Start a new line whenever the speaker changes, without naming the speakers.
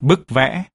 bức vẽ.